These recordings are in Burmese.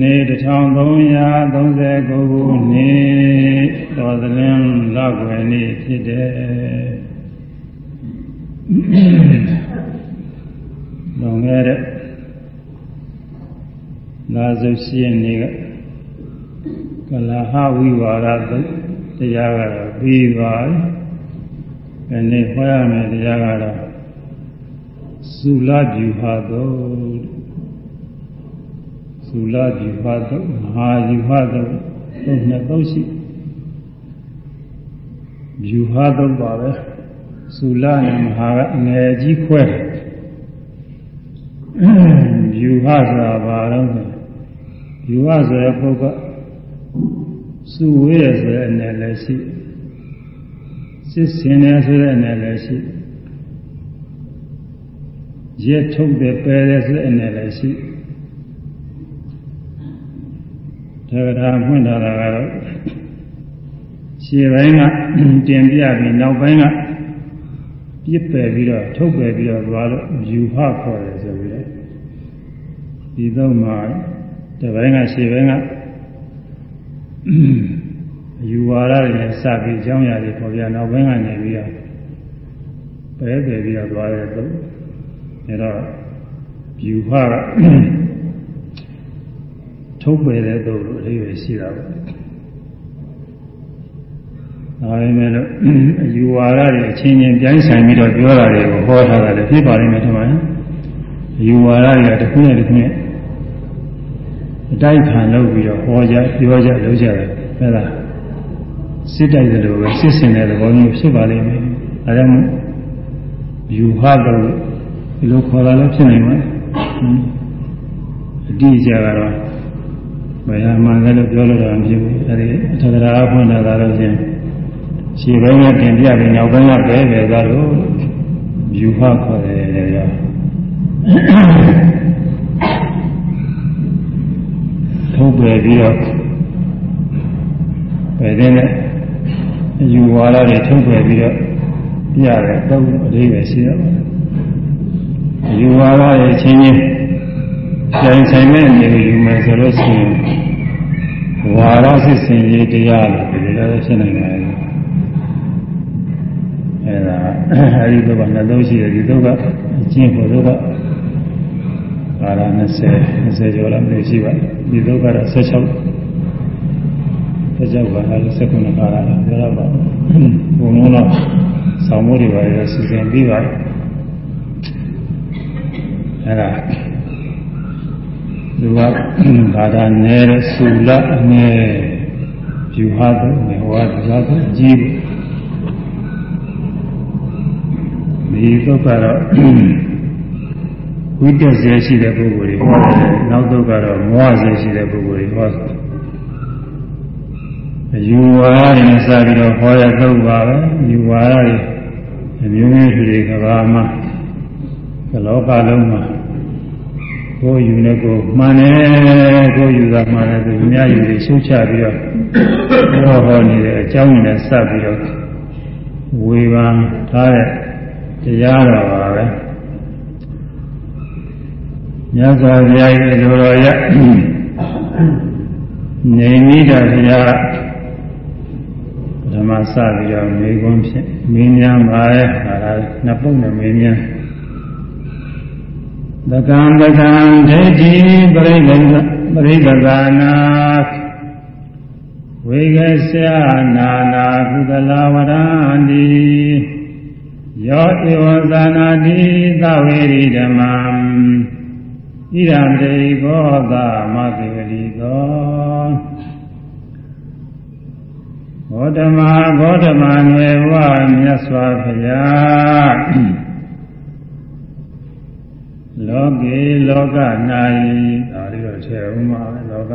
နေ့1339ခုနှစ်တော်သလင်းလောက်ွယ်နေ့ဖြစ်တယ်။လွန်ခဲ့တဲ့လာစုရှိနေ့ကကလာဟဝိဝါဒတရားကတော့ပြီးသွားပြီ။ဒီနေ့ဟောရမယ်တရားကတော့သုလပြူဟာတော့သု လဒီဖတ်တော့မဟာယူဟတော့သုံးနှစ်သုံးရှိယူဟတော့ပါပဲသုလနဲ့မဟာကအငယ်ကြီးခွဲယူဟဆိုတာဘာလို့လဲယူဟဆိုတဲ့ပုဂ္ဂိုလ်စုဝေးရဆိုတဲ့အနေလည်းရှိစစ်စင်တယ်ဆိုတဲ့အနေလည်းရှိရက်ထုတ်တယ်ပယ်တယ်ဆိုတဲ့အနေလည်းရှိ ဒါကဒါဖွင့်ထားတာကတော့ရှေ့ပိုင်းကတင်ပြပြီးနောက်ပိုင်းကပြစ်ပယ်ပြီးတော့ထုတ်ပယ်ပြီးတော့သွားလို့ယူဖခေါ်တယ်ဆိုပြီးတော့ဒီတော့မှဒီပိုင်းကရှေ့ပိုင်းကယူဝါဒတွေနဲ့စပြီးအကြောင်းအရာတွေပေါ်ပြနောက်ပိုင်းကနေပြီးတော့ပယ်ပယ်ပြီးတော့သွားတယ်တော့အဲတော့ယူဖက ထုတ်ပယ်တဲ့သို့လို့အဓိပ္ပာယ်ရှိတာပေါ့။ဒါပေမဲ့လို့အယူဝါဒတွေအချင်းချင်းပြိုင်းဆိုင်ပြီးတော့ပြောတာတွေကိုဟောထားတာလည်းဖြစ်ပါလိမ့်မယ်ထင်ပါရဲ့။အယူဝါဒတွေကတစ်ခုနဲ့တစ်ခုနဲ့အတိုက်ခံလုပ်ပြီးတော့ဟောကြပြောကြလုပ်ကြတယ်ဟုတ်လား။စစ်တိုက်တယ်လို့ပဲစစ်စင်တဲ့သဘောမျိုးဖြစ်ပါလိမ့်မယ်။ဒါကြောင့်ယူဟတော့ဒီလိုခေါ်တာလည်းဖြစ်နိုင်မှာ။အတိအကျကတော့ ဘယ်ဟာမှလည်းပြောလို့တော့မဖြစ်ဘူးအဲဒီအထက်ကရာဖွင့်တာကတော့ချင်းခြေပိုင်းကတင်ပြပြီးနောက်ပိုင်းကပဲပဲသာလို့ယူဟခေါ်တယ်ရောထုတ်ပယ်ပြီးတော့ပဲတဲ့နဲ့ယူဝါဒတွေထုတ်ပယ်ပြီးတော့ပြရတယ်တော့အသေးပဲရှိရပါတယ်ယူဝါဒရဲ့ချင်းချင်း ကြိုင်ဆိုင်မဲ့အနေကိုယူမယ်ဆိုလို့ရှိရင်ဝါရစစ်စင်ရေးတရားလို့ဒီလိုလည်းဖြစ်နိုင်တယ်အဲဒါအဲဒီတော့ကနှလုံးရှိတယ်ဒီတော့ကအကျင့်ဖို့တော့ကကာလ20 20ကျော်လာမျိုးရှိပါဒီတော့ကတော့16တစ်ကြောက်ကလည်း19ကာလလားပြောတော့ပါဘုံလုံးတော့ဆောင်းမိုးတွေပါရစီစဉ်ပြီးပါအဲဒါ သူကဘာသာနဲတဲ့ဆူလအငယ်ယူဟာတဲ့ဟောသူကအကြီးဒီတော့ကတော့ဝိတက်စေရှိတဲ့ပုဂ္ဂိုလ်တွေဟောတယ်နောက်တော့ကတော့မောဟစေရှိတဲ့ပုဂ္ဂိုလ်တွေဟောယူဝါဒတွေစပြီးတော့ဟောရတော့ပါပဲယူဝါဒတွေအမျိုးမျိုးတွေကဘာမှလောကလုံးမှာ ကိုယ်ယူနေကိုမှန်တယ်ကိုယ်ယူတာမှန်တယ်သူများယူပြီးရှုချပြီးတော့ဟောဟောနေတဲ့အကြောင်းနဲ့စပ်ပြီးတော့ဝေဘာထားတဲ့တရားတော်ပါပဲမြတ်စွာဘုရားရဲ့လိုတော်ရနေမိတာဘုရားဓမ္မစပြီးတော့မေခွန်းဖြင့်မင်းများပါရဲ့ဟာနှစ်ပုဒ်နဲ့မင်းများ သကံသကံဒိဋ္ဌိပရိဒပရိဒသာနာဝေကဆာနာနာကုသလဝရန္တိယောဧဝသနာတိသဝေရိဓမ္မံဣရံတေကောသမသေဝတိကောဘောဓမာဘောဓမာနွယ်ဝမြတ်စွာဘုရား လောကေလောက၌ဒါလေးတော့ထည့်ဦးမှာပဲလောက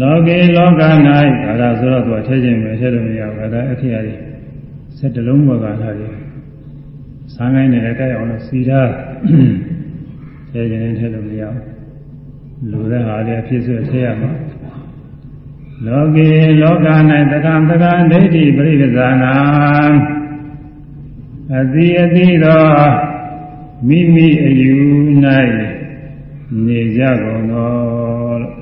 လောကေလောက၌ဒါသာဆိုတော့သူထည့်ခြင်းပဲထည့်လို့မရဘူးဒါအခေအရီစက်တလုံးဘောကထားတယ်ဆန်းကိုင်းနဲ့ကြိုက်အောင်လို့စီထားထည့်ခြင်းနဲ့ထည့်လို့မရဘူးလူတဲ့ဟာလေးအဖြစ်ဆိုထည့်ရမှာလောကေလောက၌တက္ကံတက္ကံဒိဋ္ဌိပရိက္ခဇာနာအတိအတိသော မိမိအယူ၌နေကြကုန်သောလို့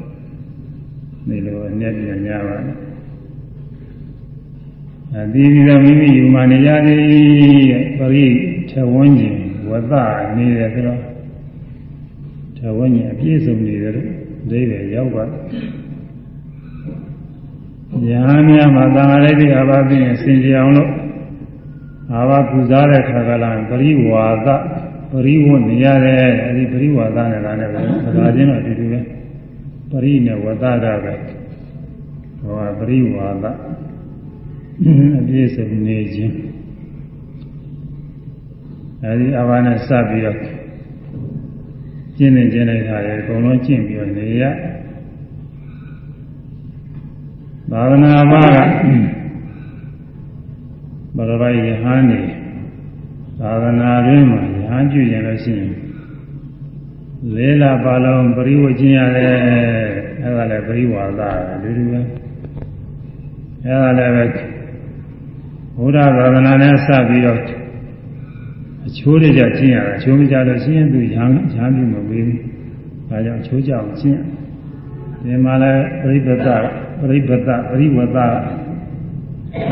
ဒီလိုအနဲ့ပြန်ကြပါလားအတိဒီကမိမိယူမှနေရသည်ပရိထဝန်းကျင်ဝသနေတယ်ဆိုတော့ထဝန်းကျင်အပြည့်စုံနေတယ်လို့အဓိပ္ပာယ်ရောက်ပါညာများမှာသာရတိအဘာသိရင်စင်ကြအောင်လို့အာဘပူဇာတဲ့ခါကလာပရိဝါဒ ပရိဝတ်နေရတယ်အဲဒီပရိဝါဒနဲ့လည်းလည်းဒါချင်းတော့အတူတူပဲပရိနဲ့ဝသတာပဲဟောပရိဝါဒအပြည့်စုံနေခြင်းအဲဒီအဘာနဲ့စပြီးတော့ကျင့်နေကျင့်လိုက်တာလေအကုန်လုံးကျင့်ပြီးတော့နေရသာသနာ့ဘာကဘရပိုင်ယဟန်နေသာသနာ့တွင်မှာယ ဟန်ပြုရင်လို့ရှိရင်လေးလပါလုံးပရိဝကျင့်ရတယ်အဲဒါလည်းပရိဝါဒလူလူပဲအဲဒါလည်းပဲဘုရားသာသနာနဲ့စပြီးတော့အချိုးတွေကြကျင့်ရတာအချိုးမကြလို့ရှိရင်သူရဟန်းရဟန်းပြုမပေးဘူးဒါကြောင့်အချိုးကြအောင်ကျင့်ဒီမှာလည်းပရိပဒပရိပဒပရိဝဒပ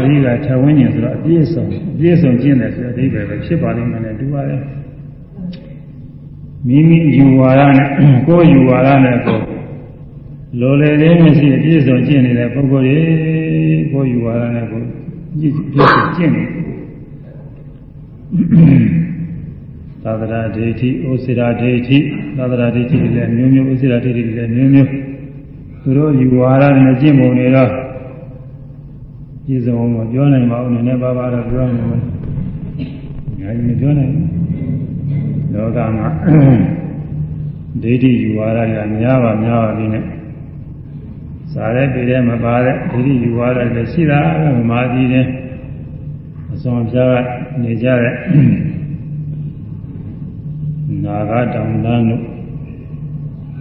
ရိကထဝင်းကျင်ဆိုတော့အပြည့်စုံအပြည့်စုံကျင့်တယ်ဆိုတဲ့အဓိပ္ပာယ်ပဲဖြစ်ပါလိမ့်မယ်နဲ့တူပါတယ် မိမိယူဝါဒနဲ့ကိုယ်ယူဝါဒနဲ့ကိုယ်လိုလေလေးမရှိအပြည့်စုံကျင့်နေတဲ့ပုဂ္ဂိုလ်တွေကိုယ်ယူဝါဒနဲ့ကိုယ်ပြည့်ပြည့်စုံကျင့်နေသာသနာဒိဋ္ဌိဩစေရာဒိဋ္ဌိသာသနာဒိဋ္ဌိတွေလည်းမျိုးမျိုးဩစေရာဒိဋ္ဌိတွေလည်းမျိုးမျိုးသူတို့ယူဝါဒနဲ့ကျင့်ပုံတွေတော့ပြည့်စုံအောင်မပြောနိုင်ပါဘူးနည်းနည်းပါးပါးတော့ပြောမှာမဟုတ်။ညာကြီးမပြောနိုင်ဘူး။ လောကမှာဒိဋ္ဌိယူဝါဒကများပါများပါပြီနဲ့စားတဲ့ပြည်ထဲမှာပါတဲ့ဒိဋ္ဌိယူဝါဒလည်းရှိတာပဲမာကြီးတယ်။အစွန်ပြားကနေကြတဲ့နာဂတောင်တန်းတို့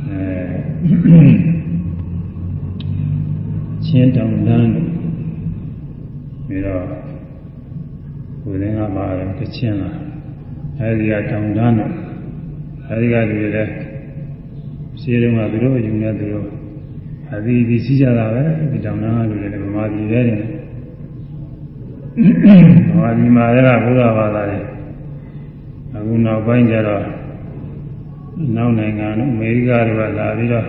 အဲချင်းတောင်တန်းတို့ပြီးတော့ကိုယ်ရင်းကပါတယ်ကချင်းလာ အဲဒီကတောင်တန်းတို့အဲဒီကလူတွေလည်းရှိတုန်းကသူတို့အယူနဲ့သူတို့အသီးသီးရှိကြတာပဲဒီတောင်တန်းကလူတွေလည်းဗမာပြည်ပဲနေဗမာပြည်မှာလည်းဘုရားဘာသာတွေအခုနောက်ပိုင်းကျတော့နောက်နိုင်ငံတို့အမေရိကတွေကလာပြီးတော့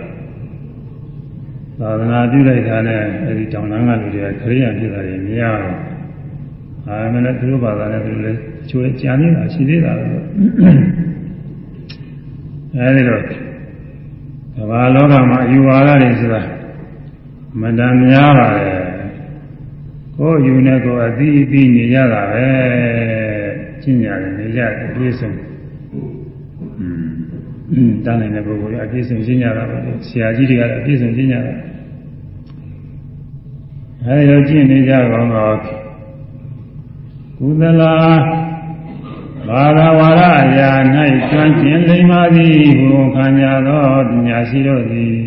သာသနာပြုလိုက်တာနဲ့အဲဒီတောင်တန်းကလူတွေကခရိယာဖြစ်တာတွေမရဘူး။ ဒါမှလည်းသူတို့ဘာသာနဲ့သူတို့လည်းချိုးကြံနေတာရှိသေးတာပဲ။အဲဒီတော့ကမ္ဘာလောကမှာအယူဝါဒတွေဆိုတာမတန်များပါတယ်။ကိုယ်ယူနေကိုအသီးအသီးနေရတာပဲ။ကျင့်ရတယ်နေကြအပြည့်စုံ။တန်းနိုင်တဲ့ပုဂ္ဂိုလ်ကအပြည့်စုံရှင်းကြတာပဲဆရာကြီးတွေကတော့အပြည့်စုံရှင်းကြတာအဲဒီလိုကျင့်နေကြကောင်းတော့ ကုသလာဘာသာဝါဒအရာ၌ကျွမ်းကျင်လိမ္မာသည်ဘုံခံကြသောပညာရှိတို့သည်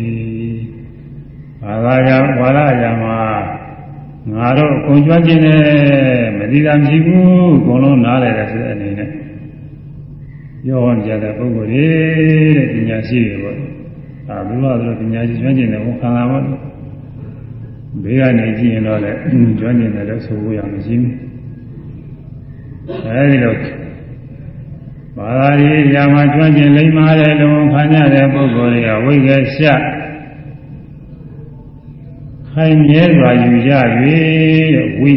ဘာသာရာဝါဒအရာမှာငါတို့အကုန်ကျွမ်းကျင်တယ်မသိတာမရှိဘူးအကုန်လုံးနားလည်တယ်ဆိုတဲ့အနေနဲ့ပြောဟောကြတဲ့ပုဂ္ဂိုလ်တွေတဲ့ပညာရှိတွေပေါ့။အာဘုရားတို့ပညာရှိကျွမ်းကျင်တယ်ဝန်ခံတာပေါ့။ဘေးကနေကြည့်ရင်တော့လည်းကျွမ်းကျင်တယ်လို့ဆိုလို့ရမရှိဘူး။ အဲဒီတော့ဘာသာရေးရာမှာကျွမ်းကျင်လိမ္မာတဲ့လူဝန်ခံရတဲ့ပုဂ္ဂိုလ်တွေကဝိကရှခိုင်မြဲစွာယူရ၍တဲ့ဝိ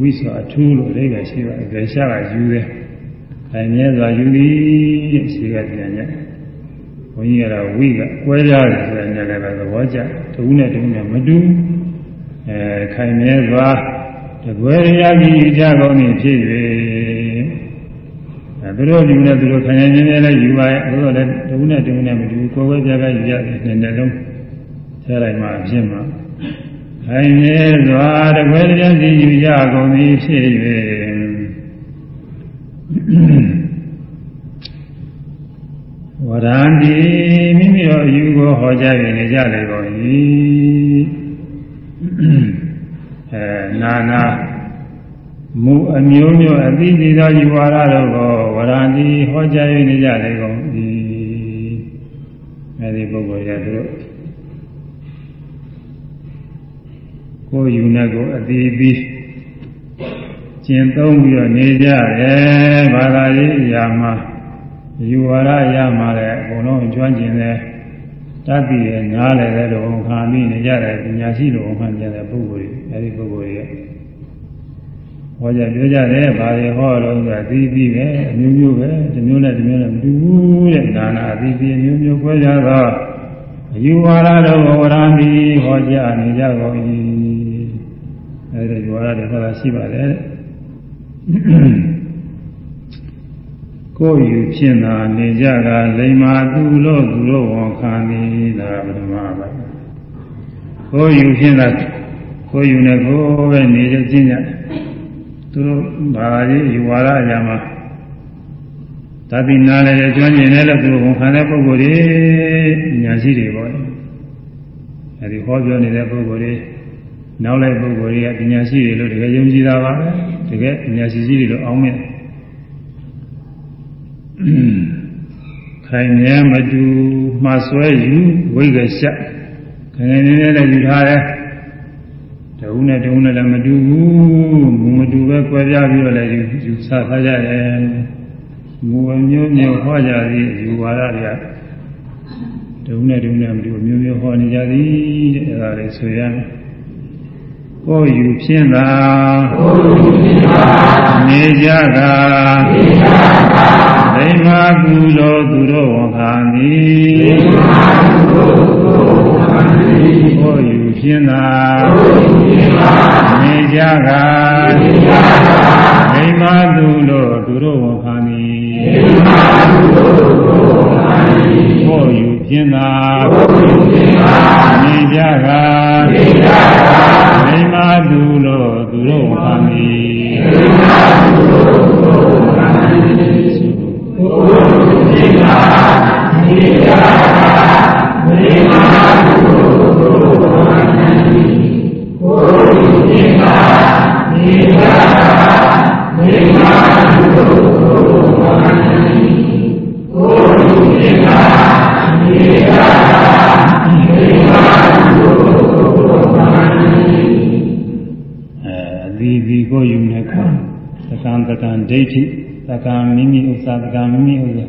ဝိဆိုအထူးလို့အိဗယ်ရှိပါတယ်။ကေရှကယူတယ်။အဲမြဲစွာယူသည်ရှိကပြန်ညဘုန်းကြီးကတော့ဝိကကွဲကြတယ်ဆိုတဲ့နဲ့လည်းပဲသဘောကျတဦးနဲ့တဦးနဲ့မတူအဲခိုင်မြဲစွာတကွဲရည်ယူကြကုန်နေဖြစ်၍အဲ သူတို့ယူနေသူတို့ခိုင်မြဲမြဲလည်းယူပါရဲ့သူတို့လည်းတဦးနဲ့တဦးနဲ့မတူကိုယ်ပဲပြားပြားယူရတယ်နဲ့နဲ့လုံးဆဲလိုက်မှဖြစ်မှာခိုင်မြဲစွာတကွဲရည်ယူကြကုန်နေဖြစ်၍ဝရံဒီမိမိတို့အယူကိုဟောကြားနေကြလေကုန်၏အဲနာနာမူအမျိုးမျိုးအသိသိသောယူဝါဒတို့ကိုဝ ရံဒီဟောကြားနေကြလေကုန်၏အဲဒီပုဂ္ဂိုလ်ရသူတို့ကိုယ်ယူနဲ့ကိုယ်အတိအပြီးကျင့်သုံးပြီးတော့နေကြတယ်ဘာသာရေးအရာမှာယူဝါဒအရာမှာလည်းအကုန်လုံးကျွမ်းကျင်တယ်တတ်ပြီးရနားလည်းတဲ့လို့ခါမိနေကြတယ်ပညာရှိလို့မှန်ကြတဲ့ပုဂ္ဂိုလ်တွေအဲဒီပုဂ္ဂိုလ်တွေ ဟောကြပြောကြတယ်ဘာတွေဟောလို့ဆိုတာသိပြီးပဲအမျိုးမျိုးပဲဒီမျိုးနဲ့ဒီမျိုးနဲ့မတူဘူးတဲ့နာနာအသိပြီးမျိုးမျိုးခွဲကြတော့အယူဝါဒတော်ဝရမီဟောကြနေကြကုန်၏အဲဒီယူဝါဒတွေဟောတာရှိပါတယ်ကိုယ်ယူဖြစ်တာနေကြတာလိမ္မာသူလို့သူတို့ဝန်ခံနေတာပထမပါကိုယ်ယူဖြစ်တာကိုယ်ယူနေကိုယ်ပဲနေကြကျင့်ကြ သူတို့ဘာကြီးယူဝါဒအရာမှာသတိနာလည်းကျွမ်းကျင်တယ်လို့သူဝန်ခံတဲ့ပုဂ္ဂိုလ်တွေညာရှိတွေပေါ့အဲဒီဟောပြောနေတဲ့ပုဂ္ဂိုလ်တွေနောက်လိုက်ပုဂ္ဂိုလ်တွေကပညာရှိတွေလို့တကယ်ယုံကြည်တာပါပဲတကယ်ပညာရှိကြီးတွေလို့အောင်းမြင်ခိုင်မြဲမတူမှဆွဲယူဝိကရှခိုင်နေနေလည်းယူထားတယ် တဝုနဲ့တဝုနဲ့လည်းမတူဘူးမူမတူပဲကွဲပြားပြီးတော့လည်းယူယူဆထားကြရဲ့မူမျိုးမျိုးဟောကြသည်ယူဝါဒတွေကတဝုနဲ့တဝုနဲ့မတူမျိုးမျိုးဟောနေကြသည်တဲ့အဲဒါလေးဆိုရမယ်ကိုယ်ယူဖြင့်သာနေကြတာဒိမကုလိုသူတို့ဝန်ခံသည်ကိုယ်ယူ ဖြင့်သာနေကြတာဒိမကုလိုသူတို့ဝန်ခံသည်ကိုယ်ယူဖြင့်သာနေကြတာဒိမကုလိုသူတို့ဝန်ခံသည်အဲဒီဒီကိုယူနေခါသကံသကံ ဒိဋ္ဌိသကံမိမိဥစ္စာသကံမိမိဥစ္စာ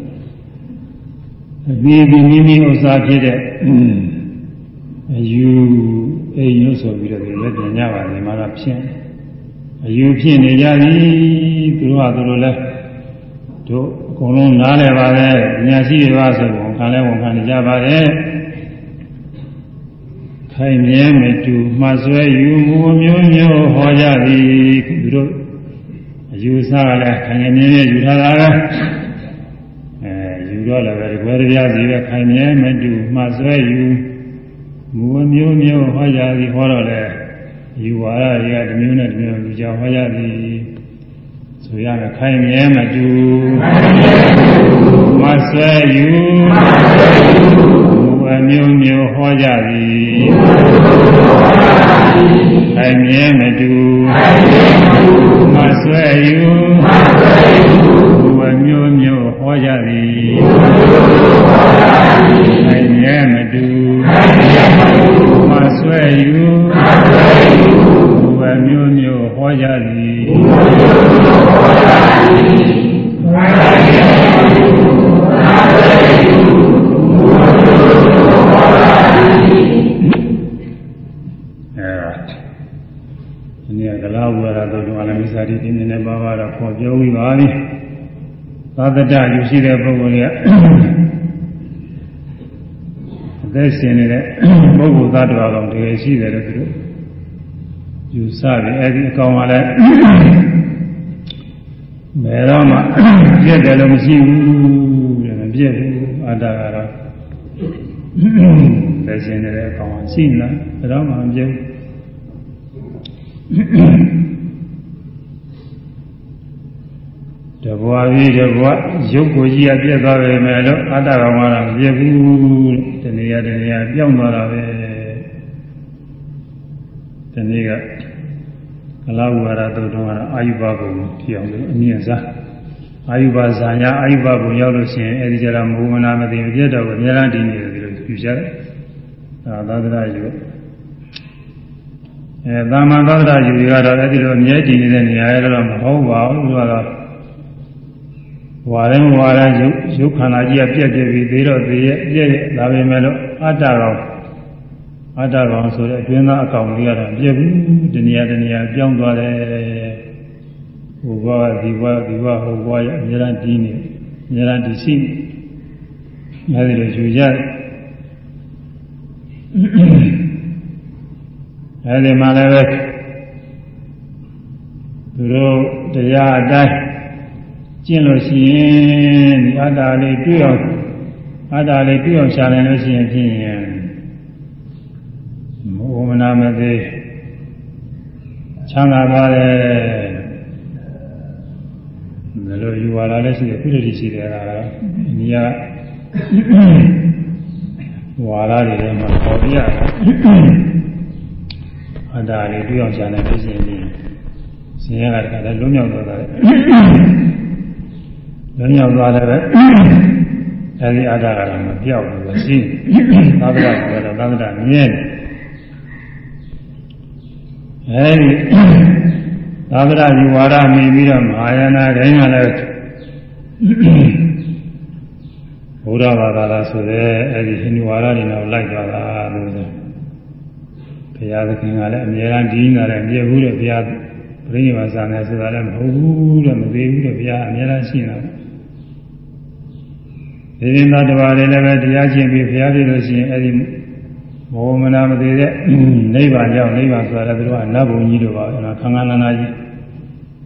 အဒီဒီမိမိဥစ္စာဖြစ်တဲ့အယူ အိမ်လို့ဆိုပြီးတော့ဒီလက်ပြန်ကြပါလေမှာတော့ဖြင့်အယူဖြစ်နေကြပြီသူတို့ကသူတို့လဲတို့အကုန်လုံးနားလည်ပါပဲညာရှိတွေပါဆိုဝန်ခံလဲဝန်ခံနေကြပါတယ်ခိုင်မြဲမတူမှဆွဲယူမှုမျိုးမျိုးဟောကြသည်သူတို့အယူဆကလည်းခိုင်မြဲမြဲယူထားတာပဲအဲယူတော့လည်းပဲဒီကွဲတရားစီပဲခိုင်မြဲမတူမှဆွဲယူ မှုမျိုးမျိုးဟောကြသည်ဟောတော့လေယူဝါဒတွေကဒီမျိုးနဲ့ဒီမျိုးယူကြဟောကြသည်ဆိုရမယ်ခိုင်မြဲမတူမှဆွဲယူမှုမျိုးမျိုးဟောကြသည်ခိုင်မြဲမတူမှဆွဲယူမှုမျိုးမျိုးဟောကြသည်ခိုင်မြဲမတူ ပြောပြီးပါပြီသာသတယူရှိတဲ့ပုဂ္ဂိုလ်ကအသက်ရှင်နေတဲ့ပုဂ္ဂိုလ်သတ္တဝါကောင်တကယ်ရှိတယ်လို့သူတို့ယူဆတယ်အဲဒီအကောင်ကလည်းဘယ်တော့မှပြည့်တယ်လို့မရှိဘူးတဲ့မပြည့်ဘူးအတ္တကတော့သက်ရှင်နေတဲ့အကောင်ကရှိလားဘယ်တော့မှမပြည့်ဘူး တဘွားကြီးတဘွားရုပ်ကိုကြီးကပြည့်သွားပေမဲ့လို့အတ္တကောင်ကတော့မပြည့်ဘူးတဏှာတဏှာပြောင်းသွားတာပဲဒီနေ့ကကလာဝါရတုတ်တော်ကတော့အာယုဘဘုံဖြစ်အောင်လို့အမြင့်စားအာယုဘဇာညာအာယုဘဘုံရောက်လို့ရှိရင်အဲဒီကြတာမဟုတ်မနာမသိပြတ်တော့အများအားတည်နေတယ်ဒီလိုယူကြတယ်ဒါသာသနာယူအဲသာမန်သာသနာယူတွေကတော့အဲ့ဒီလိုအမြဲတည်နေတဲ့နေရာရတော့မဟုတ်ပါဘူးသူကတော့ ဝါရင်ဝါရင်ရုပ်ရုပ်ခန္ဓာကြီးကပြက်ပြက်ပြီးသေးတော့သေးရဲ့ပြက်ရဲ့ဒါပေမဲ့လို့အတ္တကောင်အတ္တကောင်ဆိုတဲ့အတွင်းသားအကောင်ကြီးကတော့ပြက်ဘူးဒီနေရာဒီနေရာပြောင်းသွားတယ်ဟိုဘဝဒီဘဝဒီဘဝဟိုဘဝရဲ့အများအားတည်နေအများအားတည်ရှိနေအဲဒီလိုယူရတယ်အဲဒီမှာလည်းပဲသူတို့တရားအတိုင်း ကျင့်လို့ရှိရင်ဒီအတ္တလေးတွေ့အောင်အတ္တလေးတွေ့အောင်ရှာနိုင်လို့ရှိရင်ဖြင့်မောမနာမသေးချမ်းသာပါတယ်ဘယ်လိုယူဝါဒလဲရှိတယ်ခုတည်းရှိတယ်ကတော့ဒီကဝါဒတွေထဲမှာပေါ်ပြအတ္တလေးတွေ့အောင်ရှာနိုင်လို့ရှိရင်ဆင်းရဲတာကလည်းလွံ့မြောက်သွားတယ် လွံ့မြောက်သွားတယ်ပဲအဲဒီအတ္တကတော့မပြောက်ဘူးရှိသာသနာ့ဆိုတော့သာသနာ့မြဲတယ်အဲဒီသာသနာ့ယူဝါဒမြင်ပြီးတော့မဟာယာနာတိုင်းကလည်းဘုရားဘာသာလားဆိုတဲ့အဲဒီဟိန္ဒူဝါဒတွေတော့လိုက်သွားတာလို့ဆိုဘုရားသခင်ကလည်းအမြဲတမ်းဒီနေတာလည်းမြဲဘူးတဲ့ဘုရားပြိဋိဘာသာနဲ့ဆိုတာလည်းမဟုတ်ဘူးတဲ့မသေးဘူးတဲ့ဘုရားအမြဲတမ်းရှိနေတာ ဒီရင်သားတစ်ပါးလည်းလည်းပဲတရားကျင့်ပြီးဘုရားပြည့်လို့ရှိရင်အဲဒီမောမနာမသေးတဲ့နိဗ္ဗာန်ရောက်နိဗ္ဗာန်ဆိုတာလည်းသူတို့ကနတ်ဘုံကြီးတို့ပါအဲခန္ဓာနာနာကြီး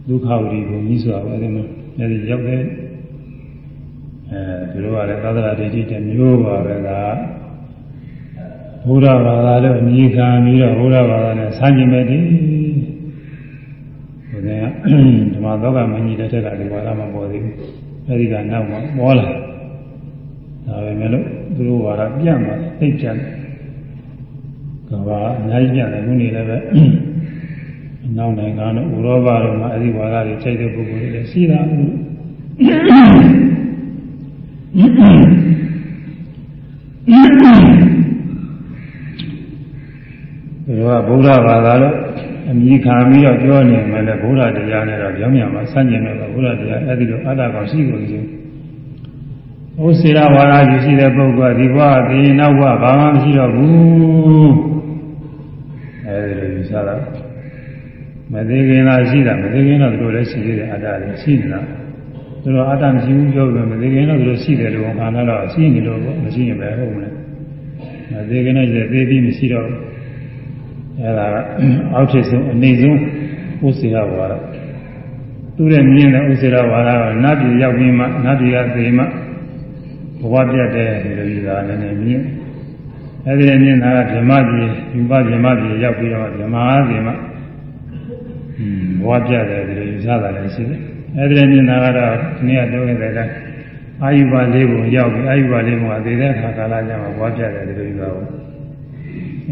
ဒုက္ခဝိဘုံကြီးဆိုတာပဲအဲဒီမှာအဲဒီရောက်တဲ့အဲသူတို့ကလည်းသာသနာ့ဒိဋ္ဌိတမျိုးပါပဲကဘုရားဘာသာလို့အမြင်ခံပြီးတော့ဘုရားဘာသာနဲ့ဆန်းကျင်မဲ့တည်းဘုရားဓမ္မသောကမကြီးတဲ့ထက်ကဒီဘာသာမပေါ်သေးဘူးအဲဒီကနောက်မှပေါ်လာ ဒါပဲမဲ့လို့သူတို့ဘာသာပြန့်သွားသိပြန့်ကဘာအများကြီးပြန့်တယ်ခုနေလည်းပဲအနောက်နိုင်ငံတို့ဥရောပတို့မှာအဲဒီဘာသာတွေချိန်တဲ့ပုဂ္ဂိုလ်တွေလည်းရှိတာဒါကဗုဒ္ဓဘာသာလို့အမိခံပြီးတော့ပြောနေမှလည်းဗုဒ္ဓတရားနဲ့တော့ကြောင်းမြန်မှာဆန့်ကျင်တယ်ဗုဒ္ဓတရားအဲ့ဒီလိုအတ္တကောင်ရှိကိုယူ ဟိုစေရဝါဒယူရှိတဲ့ပုဂ္ဂိုလ်ကဒီဘဝဒီနောက်ဘဝဘာမှမရှိတော့ဘူးအဲ့ဒီလိုယူဆတာမသေးခင်သာရှိတာမသေးခင်တော့တို့လည်းရှိသေးတယ်အတ္တလည်းရှိနေတာသူတို့အတ္တမရှိဘူးပြောလို့မသေးခင်တော့တို့ရှိတယ်လို့ခန္ဓာတော့ရှိနေလို့မရှိရင်ပဲဟုတ်မလားမသေးခင်တော့သေပြီးမရှိတော့အဲ့ဒါကအောက်ထစ်ဆုံးအနေဆုံးဥစ္စေရဝါဒသူရဲ့မြင်တဲ့ဥစ္စေရဝါဒကနတ်ပြည်ရောက်ပြီးမှနတ်ပြည်ကသေမှ ဘဝပြတ်တဲ့ဒီလိုကြီးတာလည်းနဲ့မြင်အဲ့ဒီမြင်တာကဗြဟ္မပြည်ယူပဗြဟ္မပြည်ရောက်ပြီးတော့ဗြဟ္မာပြည်မှဘဝပြတ်တဲ့ဒီလိုယူဆတာလည်းရှိတယ်အဲ့ဒီမြင်တာကတော့ဒီနေ့ကပြောခဲ့တဲ့အတိုင်းအာယုဘလေးကိုရောက်ပြီးအာယုဘလေးကိုအသေးတဲ့ခါကာလကျမှဘဝပြတ်တဲ့ဒီလိုယူတာပေါ့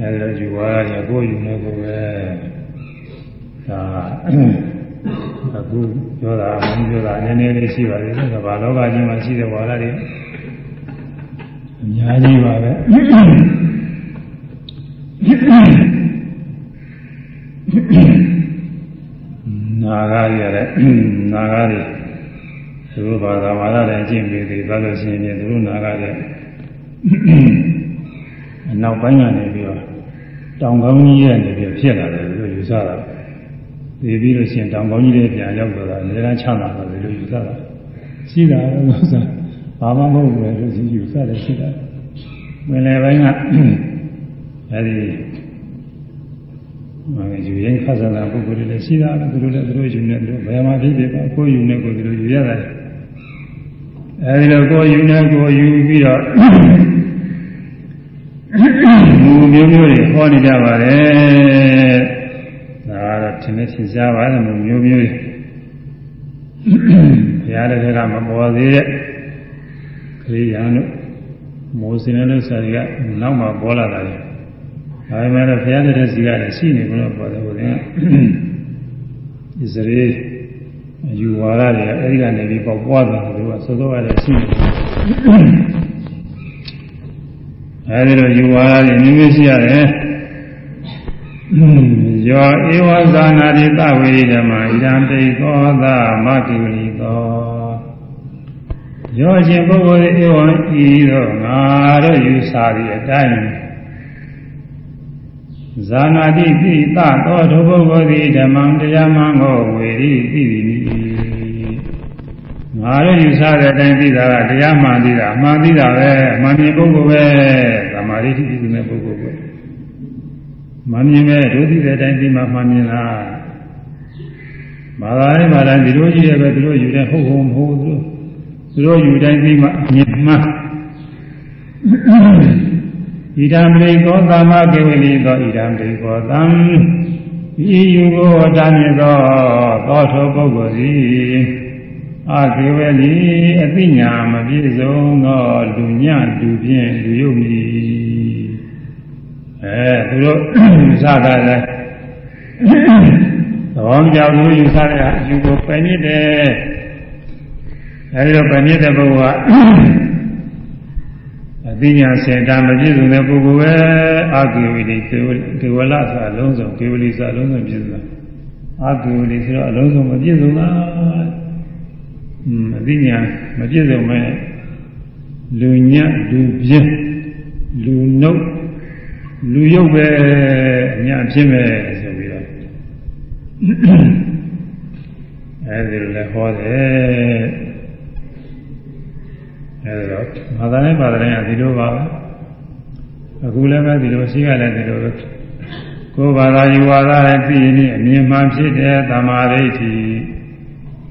အဲဒီလိုယူသွားရကိုယ်ယူနေကိုပဲဒါအခုပြောတာမင်းပြောတာနည်းနည်းလေးရှိပါသေးတယ်ကမ္ဘာလောကကြီးမှာရှိတဲ့ဝါဒတွေ အများကြီးပါပဲနာဂါရတဲ့နာဂါတွေသူတို့ဘာသာဝါဒတွေအကျင့်ပြီးပြီးသွားလို့ရှိရင်သူတို့နာဂါတွေအနောက်ပိုင်းကနေပြီးတော့တောင်ကောင်းကြီးရဲ့နေပြီးဖြစ်လာတယ်လို့ယူဆတာဒီပြီးလို့ရှိရင်တောင်ကောင်းကြီးတွေပြန်ရောက်တော့တာအများအားချမ်းသာတယ်လို့ယူဆတာရှိတာလို့ဆို ဘာမှမဟုတ်ဘူးလို့ယူဆတယ်ရှိတာဝင်လေပိုင်းကအဲဒီမင်းယူရင်ခါစားတာပုဂ္ဂိုလ်တွေလည်းရှိတာသူတို့လည်းသူတို့ယူနေသူတို့ဘယ်မှာဖြစ်ဖြစ်ပါကိုယ်ယူနေကိုယ်သူတို့ယူရတယ်အဲဒီလိုကိုယ်ယူနေကိုယ်ယူပြီးတော့မူမျိုးမျိုးတွေဟောနေကြပါတယ်ဒါကတော့သင်္နေသင်ရှားပါတယ်မူမျိုးမျိုးတွေဘုရားတဲ့ကမပေါ်သေးတဲ့ခ ရိယာတို့မိုးစင်းတဲ့ဆရာကနောက်မှပေါ်လာတာလေဒါပေမဲ့ဘုရားတဲ့စီကလည်းရှိနေလို့ပေါ်တယ်ဘုရားဣသရေယူဝါဒတွေအဲဒီကနေပြီးပေါက်ပွားတယ်သူကသို့သောကလည်းရှိနေတယ်အဲဒီလိုယူဝါဒတွေမျိုးမျိုးရှိရတယ်ယောဧဝဇာနာတိတဝေဓမ္မာဣဒံတိသောသမတိဝိသော ယောရှင်ပုဂ္ဂိုလ်ဧဝံဤသောငါတို့ယူဆသည့်အတိုင်းဇာနာတိပိသသောဒုပုဂ္ဂိုလ်သည်ဓမ္မံတရားမှန်ကိုဝေရိသိသည်ငါတို့ယူဆတဲ့အတိုင်းသိတာကတရားမှန်သိတာအမှန်သိတာပဲအမှန်မြင်ပုဂ္ဂိုလ်ပဲသမာဓိရှိတဲ့ပုဂ္ဂိုလ်ပဲမှန်မြင်မဲ့ဒုသိတဲ့အတိုင်းသိမှမှန်မြင်လားဘာသာရေးဘာသာဒီလိုကြီးရဲ့ပဲဒီလိုယူတဲ့ဟုတ်ဟုတ်မဟုတ်ဘူး သူတို့ယူတိုင်းသိမှမြင်မှဣဒံပရိသောသမ္မာကေဝလိသောဣဒံပရိသောသံဤယူကိုတာမြင်သောသောထောပုဂ္ဂိုလ်သည်အာကေဝလီအသိညာမပြည့်စုံသောလူညလူဖြင့်လူယုတ်မီအဲသူတို့ယူဆတာလဲသဘောကြောင့်သူယူဆတဲ့အယူကိုပယ်မြစ်တယ် အဲဒီတော့ပယ်မြစ်တဲ့ပုဂ္ဂိုလ်ကအသိဉာဏ်စင်တာမပြည့်စုံတဲ့ပုဂ္ဂိုလ်ပဲအာကေဝလီကေဝလဆိုအလုံးစုံကေဝလီဆိုအလုံးစုံပြည့်စုံတာအာကေဝလီဆိုတော့အလုံးစုံမပြည့်စုံတာအသိဉာဏ်မပြည့်စုံမဲ့လူညံ့လူပြင်းလူနှုတ်လူရုပ်ပဲညံ့ဖြစ်မဲ့ဆိုပြီးတော့အဲဒီလိုလည်းဟောတယ် အဲဒီတော့ဘာသာနဲ့ဘာသာနဲ့ကဒီလိုပါပဲအခုလည်းပဲဒီလိုရှိရလည်းဒီလိုပဲကိုယ်ဘာသာယူဝါဒနဲ့သိရင်အမြင်မှန်ဖြစ်တဲ့သမာဓိဋ္ဌိ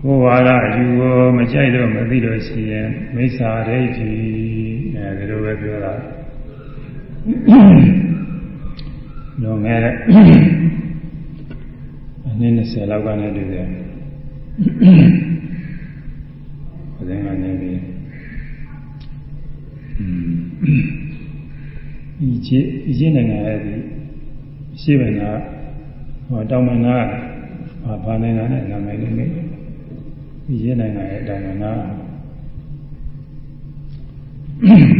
ကိုယ်ဝါဒအယူကိုမကြိုက်လို့မသိလို့ရှိရင်မိစ္ဆာဒိဋ္ဌိအဲဒီလိုပဲပြောတာလွန်ခဲ့တဲ့အနည်း20လောက်ကနေတွေ့တယ် ချစ်ဒီချစ်နိုင်ငံရဲ့ဒီရှိမနာဟောတောင်မနာဘာနိုင်ငံနဲ့နာမည်လေးနေဒီရနိုင်ငံရဲ့တောင်မနာ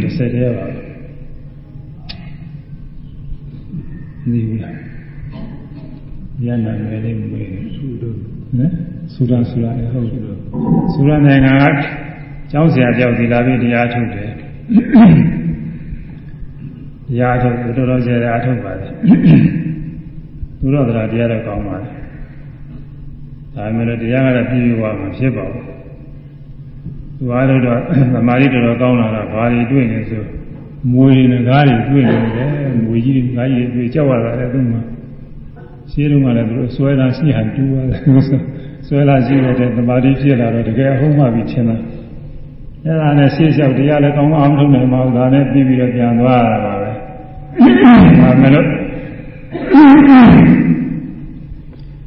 တစ်ဆက်တည်းပါဒီဘူးလားရနာမယ်လေးမေးဆူတော့နော်ဆူရဆူရလည်းဟုတ်တယ်ဆူရနိုင်ငံကကျောင်းဆရာကြောက်ဒီလာပြီးတရားထုတ်တယ် တရားထုတ်တော်တော်ဆရာအထုတ်ပါတယ်သူတော်တရားတရားတော့ကောင်းပါတယ်ဒါမှလည်းတရားကတော့ပြည့်ပြည့်ဝမှာဖြစ်ပါဘူးသူအားလို့တော့သမာဓိတော်တော်ကောင်းလာတော့ဘာတွေတွေ့နေဆိုမွေတွေနဲ့ကားတွေတွေ့နေတယ်မွေကြီးတွေကားကြီးတွေတွေ့ကြောက်ရတာလည်းသူမှရှင်းလုံးကလည်းသူတို့ဆွဲတာရှိဟန်တူရတယ်ဆွဲလာရှိတဲ့သမာဓိဖြစ်လာတော့တကယ်အဟုတ်မှပြီးထင်တာအဲ့ဒါနဲ့ရှေ့လျှောက်တရားလည်းကောင်းအောင်လုပ်နိုင်မှာဒါနဲ့ပြီးပြီးတော့ပြန်သွားရတာပါပဲဒါ မဲ့လို့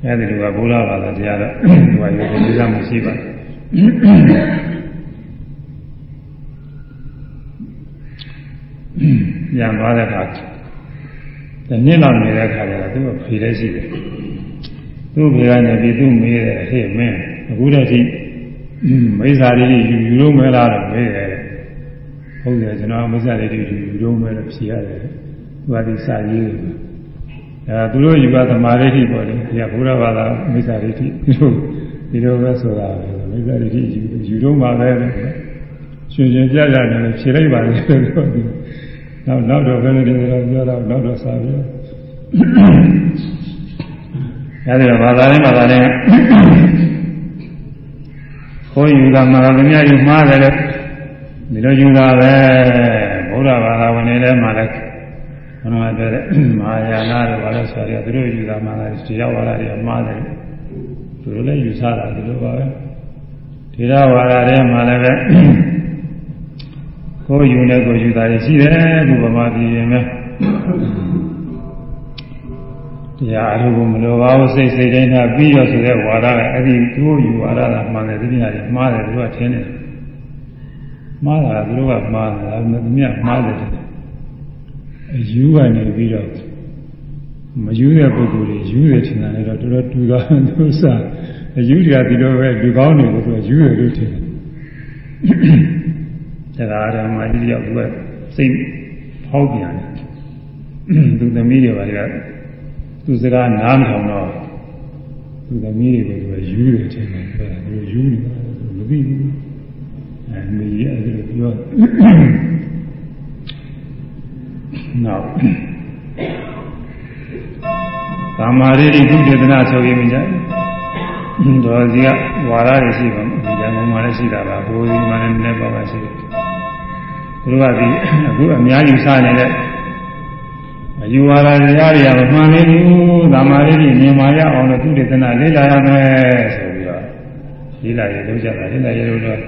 အဲဒီလိုကဘုရားဘာသာတရားတော့သူကရုပ်ကိုသိမှရှိပါပြန်သွားတဲ့အခါတနည်းလောက်နေတဲ့အခါကျတော့သူကဖြေလဲရှိတယ်သူ့ဖေကနေပြီးသူ့မေးတယ်ဟဲ့မင်းအခုတည်းကမိစ္ဆာလေးယူယူလို့မဲလားတော့မေးတယ်ဟုတ်တယ်ကျွန်တော်မိစ္ဆာလေးယူယူလို့မဲလို့ဖြေရတယ် သူကဒီစာရေးတယ်အဲသူတို့ယူကသမာဓိဋ္ဌိပေါ့လေဒီကဘုရားဘာသာမိစ္ဆာဒိဋ္ဌိဒီလိုဒီလိုပဲဆိုတာပဲမိစ္ဆာဒိဋ္ဌိယူယူတော့မှာပဲလို့ရှင်ရှင်ပြကြတယ်ဖြေလိုက်ပါလေဆိုတော့နောက်နောက်တော့ဘယ်လိုဒီလိုပြောတော့နောက်တော့စာပြောအဲဒီတော့ဘာသာနဲ့ဘာသာနဲ့ခေါ်ယူတာမှာလည်းမြတ်ယူမှားတယ်လို့ဒီလိုယူတာပဲဘုရားဘာသာဝင်တွေလည်းမှာလည်း ဘုရားပြောတဲ့မဟာယာနာတို့ဘာလို့ဆိုရသူတို့ယူတာမှာလည်းတရားဝါဒတွေမှားတယ်သူတို့လည်းယူဆတာဒီလိုပါပဲတရားဝါဒတွေမှာလည်းပဲကိုယ်ယူနေကိုယူတာရှိတယ်ဘုဗမာပြည်ရင်ပဲတရားအထုကိုမလိုပါဘူးစိတ်စိတ်တိုင်းသာပြီးရဆိုတဲ့ဝါဒကအဲ့ဒီသူ့ယူဝါဒကမှန်တယ်ဒီညာတွေမှားတယ်သူကထင်တယ်မှားတာသူတို့ကမှားတယ်ဒါပေမဲ့သူများမှားတယ်အ ယူကနေပြီးတော့မယူတဲ့ပုဂ္ဂိုလ်တွေယူတယ်ထင်တယ်တော့တော်တော်တူတာသူစားအယူတွေကဒီလိုပဲလူကောင်းတွေကိုသူယူတယ်လို့ထင်တယ်တရားဓမ္မကြီးရောက်သူကစိတ်ဟောက်ပြန်တယ်သူသမီးတွေပါကသူစကားနားမထောင်တော့သူသမီးတွေကိုသူယူတယ်ချင်းတယ်သူယူနေတယ်မသိဘူးအဲမေးရတယ်ပြော နောက်ကာမာရိတိကုတေသနာဆိုရင်မြင်ကြတော်စီကဝါရရရှိပါမယ်ဉာဏ်ကုန်မှလည်းရှိတာပါဘိုးကြီးမှလည်းနည်းနည်းပါးပါးရှိတယ်သူတို့ကဒီအခုအများကြီးစားနေတဲ့အယူဝါဒတရားတွေကမမှန်သေးဘူး။သမာဓိကြီးမြင်မာရအောင်လို့သူတေသနာလေ့လာရမယ်ဆိုပြီးတော့လေ့လာရလို့ကြတာလေ့လာရလို့တော့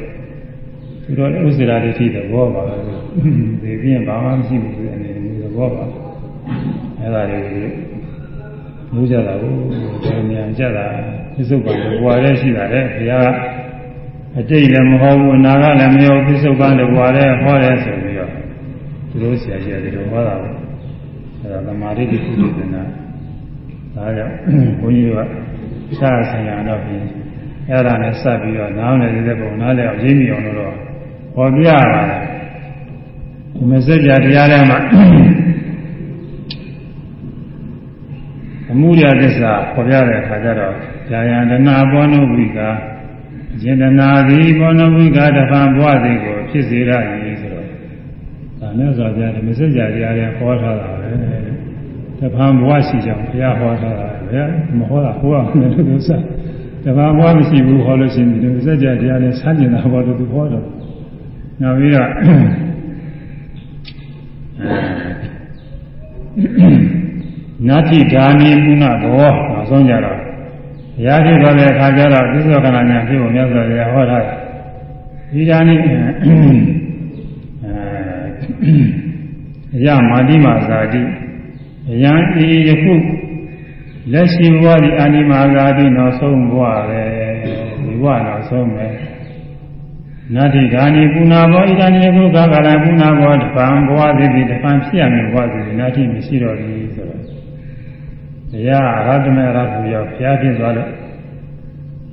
သူတို့ဥစ္စာတွေရှိတဲ့ဘောပါပဲ။ဒီပြင်ဘာမှမရှိဘူးဆိုတဲ့အနေနဲ့သ ဘောပါ။အဲဒါတွေလို့ကြတာကိုဒီမြန်ကြတာပြစ္ဆုတ်ပါဘဝရဲရှိတာလေဘုရားအတိတ်လည်းမဟုတ်ဘူးအနာကလည်းမဟုတ်ပြစ္ဆုတ်ပါလည်းဘဝရဲဟောတယ်ဆိုပြီးတော့သူတို့ဆရာကြီးတွေဟောတာပဲအဲဒါသမာဓိတိကုသနာဒါကြောင့်ဘုန်းကြီးတို့ကရှားဆိုင်ရာတော့ပြီးအဲ့ဒါနဲ့စပ်ပြီးတော့နားလည်းတဲ့ပုံနားလည်းအောင်ရင်းမိအောင်လို့တော့ဟောပြရပါတယ်ဒီ မစက်ကြတရားထဲမှာအမှုရသစ္စာပေါ်ပြတဲ့အခါကျတော့ဇာယန္တနာဘောနုဝိကာယန္တနာသည်ဘောနုဝိကာတဖန်ဘဝသည်ကိုဖြစ်စေရည်ဆိုတော့ဒါနဲ့ဆိုကြတယ်မစက်ကြတရားတွေဟောထားတာပဲတဖန်ဘဝရှိကြောင်းဘုရားဟောထားတာပဲမဟောတာဟောရမယ်လို့သူစတဖန်ဘဝမရှိဘူးဟောလို့ရှိရင်ဒီမစက်ကြတရားတွေဆန်းကျင်တာဘောလို့သူဟောတော့နောက်ပြီးတော့ နာတိဓာနီပုဏ္ဏဘောနောက်ဆုံးကြတော့ဘုရားဖြစ်သွားတဲ့အခါကျတော့သစ္စာကနာညာဖြစ်ဖို့မြတ်စွာဘုရားဟောထားတယ်ဒီဓာနီအဲရမာတိမာဇာတိအယံဤယခုလက်ရှိဘဝဒီအာနိမာဇာတိနောက်ဆုံးဘဝပဲဒီဘဝနောက်ဆုံးပဲ နာတိဓာနီပုဏ္ဏဘောဣဒာနိယခုကာကလာပုဏ္ဏဘောတပံဘဝသည်ဒီတပံဖြစ်ရမယ်ဘဝသည်နာတိမရှိတော့ဘူးဆိုတော့တရားအရဟတမေအရဟူရောက်ဘုရားဖြစ်သွားလို့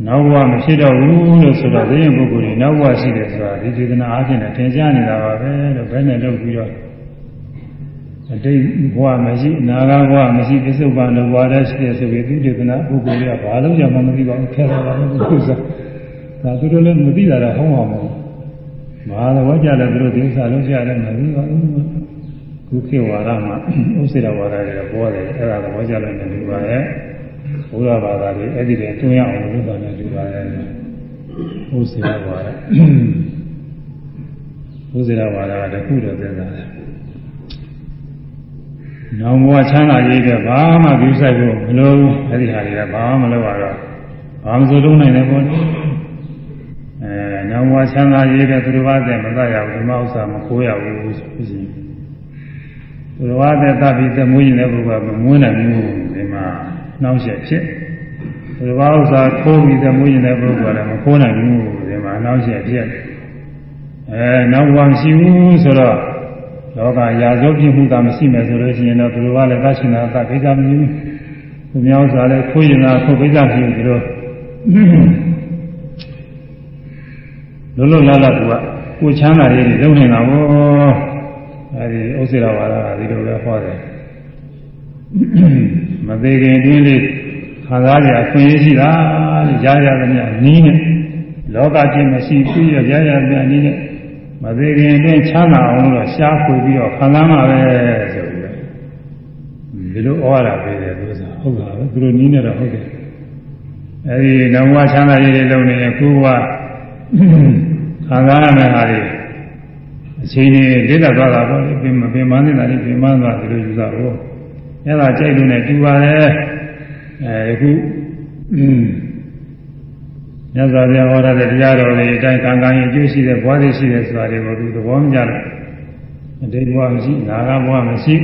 နောက်ဘဝမဖြစ်တော့ဘူးလို့ဆိုတော့သိရင်ပုဂ္ဂိုလ်တွေနောက်ဘဝရှိတယ်ဆိုတာဒီဒေသနာအားဖြင့်သင်ကြားနေတာပါပဲလို့ဘယ်နဲ့လုပ်ပြီးတော့အတိတ်ဘဝမရှိအနာဂတ်ဘဝမရှိပစ္စုပန်ဘဝတည်းရှိတယ်ဆိုပြီးဒီဒေသနာပုဂ္ဂိုလ်တွေကဘာလို့ကြမှမသိပါဘူးခဲတာပါလို့ပုဂ္ဂိုလ်စား ဒါသူတို့လည်းမသိတာတော့ဟောမှာမဟုတ်ဘူးဘာလို့ကြလဲသူတို့ဒီဥစ္စာလုံးကြတယ်မသိပါဘူးခုခေတ်ဝါဒမှာဥစ္စေတဝါဒတွေပေါ်တယ်အဲ့ဒါတော့ဘောကြလည်းမလူပါရဲ့ဘုရားဘာသာတွေအဲ့ဒီတွေတွန်းရအောင်လုပ်တာနဲ့လူပါရဲ့ဥစ္စေတဝါဒဥစ္စေတဝါဒကတခုတော့ပြောတာနောင်ဘဝချမ်းသာရေးတဲ့ဘာမှပြုဆိုင်ဖို့မလိုဘူးအဲ့ဒီဟာတွေကဘာမှမလုပ်ရတော့ဘာမှစိုးလုံးနိုင်တယ်ပေါ့ အဲနောင်ဘဝချမ်းသာရေးတဲ့သူတော်ဘာတဲ့မသရဘူးဒီမဥစ္စာမခိုးရဘူးဆိုပြီးဘဝသက်သတိသမွေးနေတဲ့ပုဂ္ဂိုလ်ကမမွေးနိုင်ဘူးဒီမှာနှောင့်ယှက်ဖြစ်ဘဝဥစ္စာခိုးပြီးသမွေးနေတဲ့ပုဂ္ဂိုလ်ကလည်းမခိုးနိုင်ဘူးဒီမှာနှောင့်ယှက်ဖြစ်အဲနောက်ဘဝမရှိဘူးဆိုတော့လောကရာဇဝပြမှုကမရှိမယ်ဆိုလို့ရှိရင်တော့ဘုရားလည်းသရှင်သာသကိစ္စမရှိဘူးသူများဥစ္စာလည်းခိုးရင်သာခိုးကိစ္စမရှိဘူးဒီလို လုံးလုံးလာလာသူကကိုချမ်းသာရေးတွေလုပ်နေတာဟောအဲဒီဥစ္စေရဝါဒကဒီလိုပဲဟောတယ်မသေးခင်တွင်းလေးခံစားကြအခွင့်အရေးရှိတာကြားရသမျှနီးနဲ့လောကချင်းမရှိပြီးရရရသမျှနီးနဲ့မသေးခင်တွင်းချမ်းသာအောင်လို့ရှားဖွေပြီးတော့ခံစားမှာပဲဆိုပြီးတော့ဒီလိုဩဝါဒပေးတယ်သူကဟုတ်တာပဲသူတို့နီးနေတော့ဟုတ်တယ်အဲဒီနဝချမ်းသာရေးတွေလုပ်နေရင်ခုက ခံစားရမယ့်ဟာတွေအချိန်ကြီးလေးသက်သွားတာပေါ့ပင်မပင်မနေတာလေးပင်မသွားဒီလိုယူတာပေါ့အဲ့ဒါကြိုက်လို့နဲ့တူပါလေအဲခုอืมမြတ်စွာဘုရားဟောတဲ့တရားတော်တွေအတိုင်းကံကံရင်အကျိုးရှိတဲ့ဘဝတွေရှိတယ်ဆိုတာတွေကိုသူသဘောမကျလို့အတိတ်ဘဝမရှိနာဂဘဝမရှိ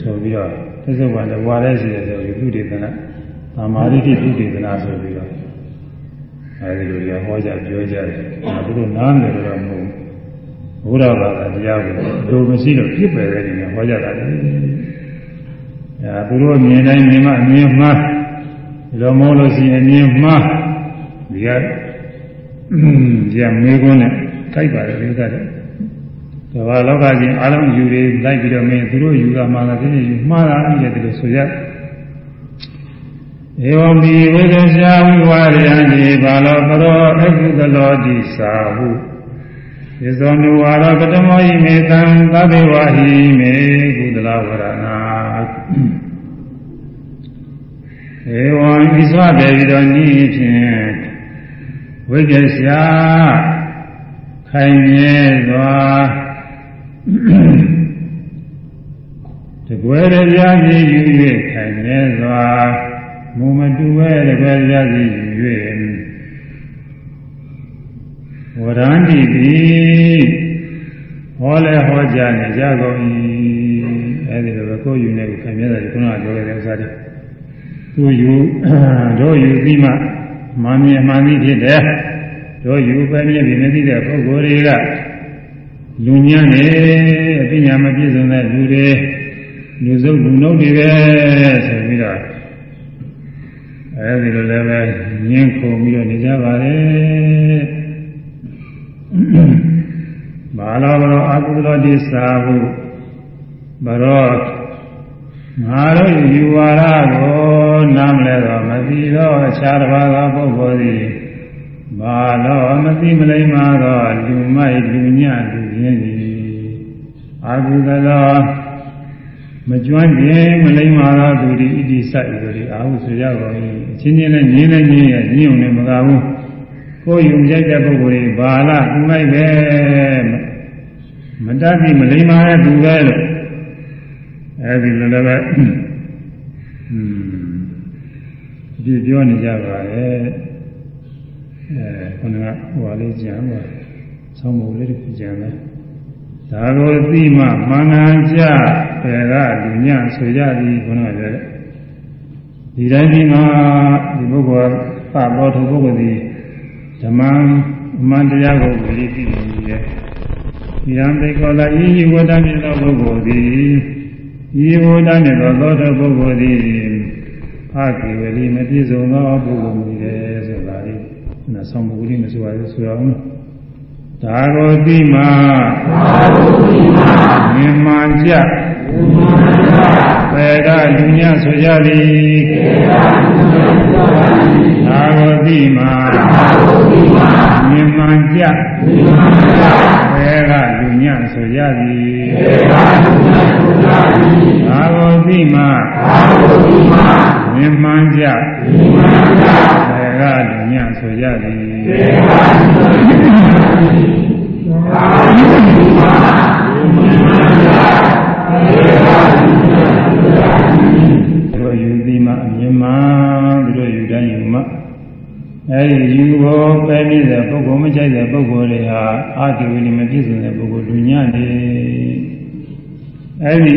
ဆိုပြီးတော့သစ္စာဘဝတဘဝလည်းရှိတယ်ဆိုပြီးသူတေသနာသမာဓိတိသူတေသနာဆိုပြီးတော့ အဲဒီလိုတွေဟောကြပြောကြတယ်အဲသူတို့နားနေတော့မဟုတ်ဘုရားဘာသာတရားကိုလိုမရှိလို့ပြစ်ပယ်တဲ့နေနဲ့ဟောကြတာလေအဲသူတို့မြင်တိုင်းမြင်မှမြင်မှဒီလိုမဟုတ်လို့ရှိရင်မြင်မှဒီကဒီကမေးခွန်းနဲ့ကြိုက်ပါတယ်ဒီကတည်းကကဘာလောကကြီးအလုံးယူတွေလိုက်ပြီးတော့မင်းသူတို့ယူတာမှလားသူတို့ယူမှားတာအဲ့ဒီလိုဆိုရ ဧဝံပိဝေဒရှာဝိဝါရယံဒီဘာလောပရောအကုသလောတိသာဟုယေဇောနုဝါရပတမောဟိမေတံသဗ္ဗေဝဟိမေကုသလဝရဏဧဝံဤစွာပေပြီးတော့ဤဖြင့်ဝိပ္ပရှာခိုင်မြဲစွာတကွယ်ရရစီယူ၍ခိုင်မြဲစွာ မုံမတူဝဲတကွယ်ရစီယူ၍ဝရန္တိတိဟောလဲဟောကြားနေကြကုန်၏အဲဒီလိုပဲကိုယ်ယူနေကိုခိုင်မြဲတယ်ခုနကပြောခဲ့တဲ့ဥစ္စာတွေသူယူတို့ယူပြီးမှမာမြင်မှန်ပြီးဖြစ်တယ်တို့ယူပဲမြင်ပြီးမသိတဲ့ပုဂ္ဂိုလ်တွေကလူညံ့နေအပညာမပြည့်စုံတဲ့လူတွေလူစုပ်လူနှုတ်တွေပဲဆိုပြီးတော့ အဲဒီလိုလည်းပဲညင်းခုန်ပြီးတော့နေကြပါလေဘာလို့ဘလို့အကုသိုလ်တိစာဟုဘရောငါတို့ယူဝါဒကိုနားမလဲတော့မသိတော့အခြားတစ်ပါးသောပုဂ္ဂိုလ်သည်ဘာလို့မသိမလိမ္မာတော့လူမိုက်လူညလူရင်းသည်အာဟုသလော မကျွမ်းကျင်မလိမ္မာတော့သူဒီဣတိစိုက်သူဒီအာဟုဆိုရပါ၏အချင်းချင်းနဲ့ညင်းနဲ့ညင်းရညင်းုံနဲ့မကဘူးကိုယ်ယူကြိုက်တဲ့ပုဂ္ဂိုလ်တွေဘာလားသူမိုက်ပဲမတတ်ပြီမလိမ္မာတဲ့သူပဲလို့အဲဒီလိုလည်းပဲอืมဒီပြောနေကြပါရဲ့အဲခုနကဟိုလေးကြံပါဆောင်းမုံလေးတစ်ခုကြံလဲ ဒါကိုသိမှမှန်ကန်ကြပေကလူညဆိုကြသည်ခုနကပြောတဲ့ဒီတိုင်းဒီမှာဒီပုဂ္ဂိုလ်ကသဘောထုပုဂ္ဂိုလ်ဒီဓမ္မအမှန်တရားကိုဝိရိတိနေရဲ့ဒီရန်ဘေကောလာဤဝတ္တမြတ်သောပုဂ္ဂိုလ်သည်ဤဘုဒ္ဓမြတ်သောသောတပုဂ္ဂိုလ်သည်အကိဝလိမပြည့်စုံသောပုဂ္ဂိုလ်မူတယ်ဆိုတာလေနာဆောင်မှုလေးမဆိုပါဘူးဆိုရအောင် ဒါကိုသိမှဒါကိုသိမှမြင်မှန်ကြပေကလူညဆိုကြသည်ဒါကိုသိမှမြင်မှန်ကြပေကလူညဆိုကြသည်ဒါကိုသိမှမြင်မှန်ကြပေ ကလူညဆိုကြသည်တို့ယူသည်မှမြင်မှန်တို့ယူတိုင်းယူမှအဲဒီယူဖို့ပဲပြည့်တဲ့ပုဂ္ဂိုလ်မကြိုက်တဲ့ပုဂ္ဂိုလ်တွေဟာအာတိဝိနိမပြည့်စုံတဲ့ပုဂ္ဂိုလ်လူညံ့တယ်အဲဒီ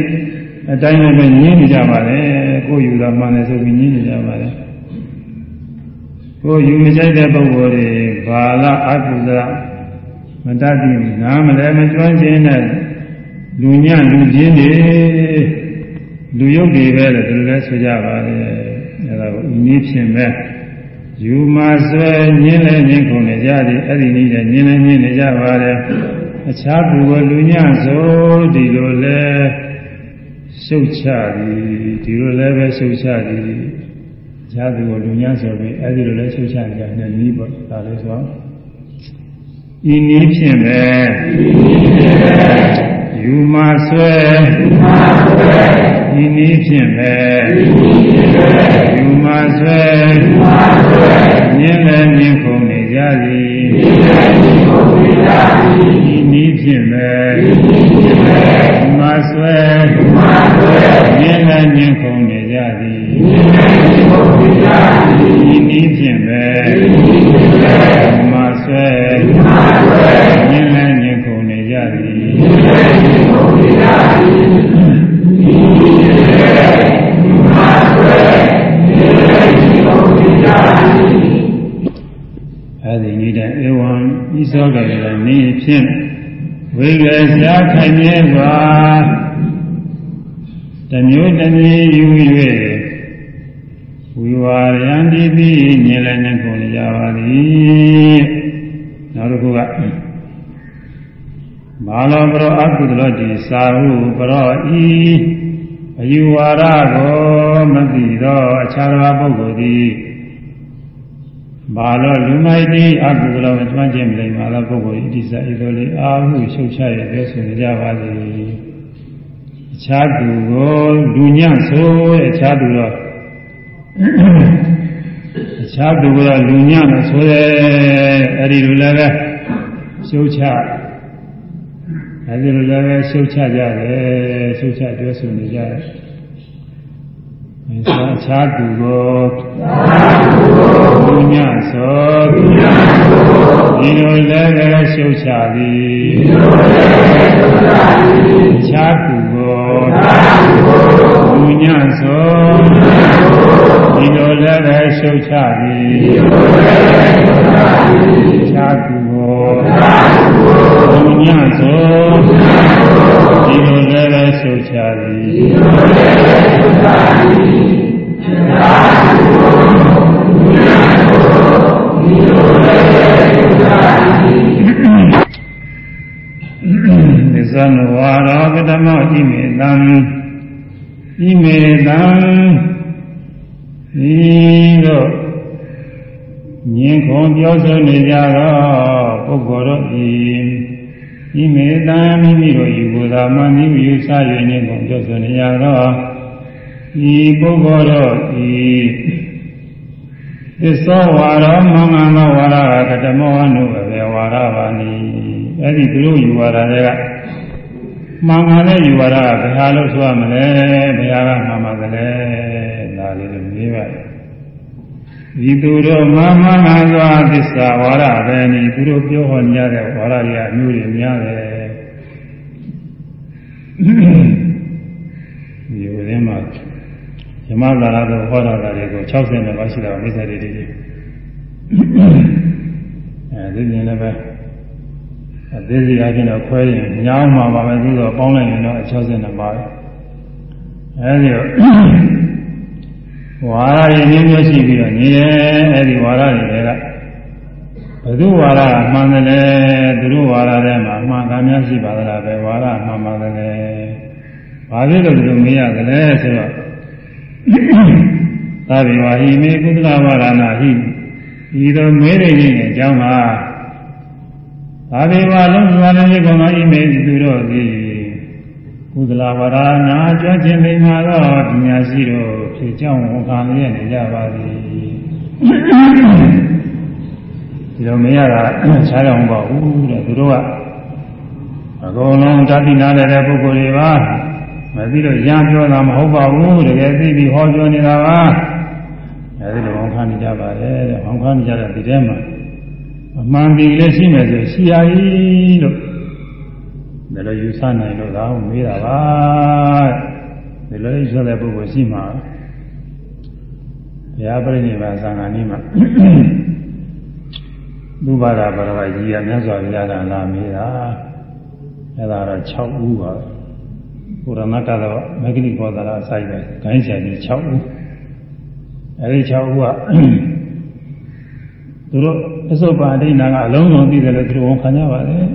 အတိုင်းပဲညင်းနေကြပါလေကိုယ်ယူတာမှန်တယ်ဆိုပြီးညင်းနေကြပါလေ ကိုယ်ယူမကြိုက်တဲ့ပုဂ္ဂိုလ်တွေဘာလာအကုသလမတတ်ပြီနားမလဲမကျွမ်းကျင်တဲ့လူညံ့လူချင်းတွေလူယုတ်တွေပဲလို့ဒီလိုလဲဆိုကြပါလေအဲဒါကိုဤနည်းဖြင့်ပဲယူမဆွဲညင်းလဲညင်းကုန်နေကြသည်အဲ့ဒီနည်းနဲ့ညင်းလဲညင်းနေကြပါလေအခြားသူကလူညံ့ဆိုဒီလိုလဲရှုပ်ချသည်ဒီလိုလည်းပဲရှုပ်ချသည် ဈာသူကိုလူညံ့ဆိုပြီးအဲ့ဒီလိုလဲရှုပ်ချကြတယ်နီးပေါ့ဒါလေးဆိုဤနည်းဖြင့်ပဲယူမဆွဲဤနည်းဖြင့်ပဲယူမဆွဲမြင်းလည်းမြင်းခုန်နေကြသည် ဤနည်းဖြင့်ပဲယူမဆွဲမြင်းလည်းမြင်းခုန်နေကြသည်ဤနည်းဖြင့်ပဲ ခိုင်မြဲစွာတမျိုးတမျိုးယူ၍ဝိဝါရယံတိတိမြင်လည်းနှခုကြပါသည်နောက်တစ်ခုကမာလောပရောအကုသလောတိစာဟုပရောဤအယူဝါဒကိုမသိသောအခြားသောပုဂ္ဂိုလ်သည် မာလောလူမိုက်တိအကုသလောမကျွမ်းကျင်မလိမ္မာသောပုဂ္ဂိုလ်ဤတိစာဤသို့လေအာဟုရှုတ်ချရပြောဆိုကြပါသည်အခြားသူကိုလူညံ့ဆိုအခြားသူတော့အခြားသူကလူညံ့လို့ဆိုရဲအဲ့ဒီလိုလည်းပဲရှုတ်ချအဲဒီလိုလည်းပဲရှုတ်ချကြတယ်ရှုတ်ချပြောဆိုနေကြတယ် အဲသာခြားသူကိုဘုညသောဒီလိုလည်းပဲရှုတ်ချသည်ခြားသူကိုဘုညသောဒီလိုလည်းပဲရှုတ်ချသည်ခြားသူ ဆိုနေကြတော့ပုဂ္ဂိုလ်တို့ဤဤမေတံမိမိတို့ယူကိုယ်သာမှမိမိယူဆ၍ညင်ခွန်ပြောဆိုနေကြတော့ဤပုဂ္ဂိုလ်တို့ဤသစ္စာဝါရောမင်္ဂသောဝါရကတမောအနုဘေဝါရပါနိအဲ့ဒီသူတို့ယူဝါဒတွေကမှန်ကန်တဲ့ယူဝါဒကဘယ်ဟာလို့ဆိုရမလဲဘယ်ဟာကမှန်ပါသလဲဒါလေးလို့မေးပါ ဒီသူတို့မှန်မှန်ကန်စွာသစ္စာဝါဒပဲနိသူတို့ပြောဟောကြတဲ့ဝါဒတွေအမျိုးတွေများတယ်ဒီဝိရမဓမ္မသာရတို့ဟောတာတွေကို60နဲ့ပါရှိတာမိစ္ဆာတွေတွေအဲဒီမြင်လည်းပဲအသေးစိတ်အချင်းတော့ခွဲရင်ညောင်းမှာပါပဲသူတော့ပေါင်းလိုက်ရင်တော့60နဲ့ပါပဲအဲဒီ ဝါရရင်းမျိုးရှိပြီးတော့ညီရဲ့အဲဒီဝါရတွေကဘုသူဝါရကမှန်တယ်လေသူတို့ဝါရထဲမှာမှန်ကများရှိပါသလားပဲဝါရမှန်ပါတယ်လေဘာဖြစ်လို့ဒီလိုမေးရတယ်လဲဆိုတော့သာဝိဝါဟိမေကုသလဝါရဏဟိဒီလိုမေးနေတဲ့အကြောင်းကသာဝိဝါလုံးစွာလည်းကောင်းသောဣမေသူတို့သည် ကုသလဝါရဏကြွခြင်းမိမှာသောပညာရှိတို့ဖြစ်ကြောင်းဝန်ခံရနေကြပါသည်ဒီလိုမေးရတာခြားတော့မပေါ့ဘူးတဲ့သူတို့ကအကုန်လုံးတတိနာတဲ့ပုဂ္ဂိုလ်တွေပါမသိတော့ရံပြောတာမဟုတ်ပါဘူးတကယ်သိပြီးဟောပြောနေတာပါအဲဒီလိုဝန်ခံနေကြပါတယ်တဲ့ဝန်ခံနေကြတဲ့ဒီထဲမှာအမှန်တရားလည်းရှိမယ်ဆိုရှိရည်လို့ ဒါလည်းယူဆနိုင်လို့သာမေးတာပါဒီလိုယူဆတဲ့ပုဂ္ဂိုလ်ရှိမှာဘုရားပြိဋိဘာသံဃာနည်းမှာသုဘာဒဘာဝကြီးကမြတ်စွာဘုရားကလာမေးတာအဲ့ဒါတော့6ဦးပါဘုရမတတော်မဂ္ဂလိဘောဓရာအဆိုင်ပဲဂိုင်းဆရာကြီး6ဦးအဲဒီ6ဦးကသူတို့အစုပ်ပါဒိနာကအလုံးစုံသိတယ်လို့သူတို့ဝန်ခံကြပါတယ်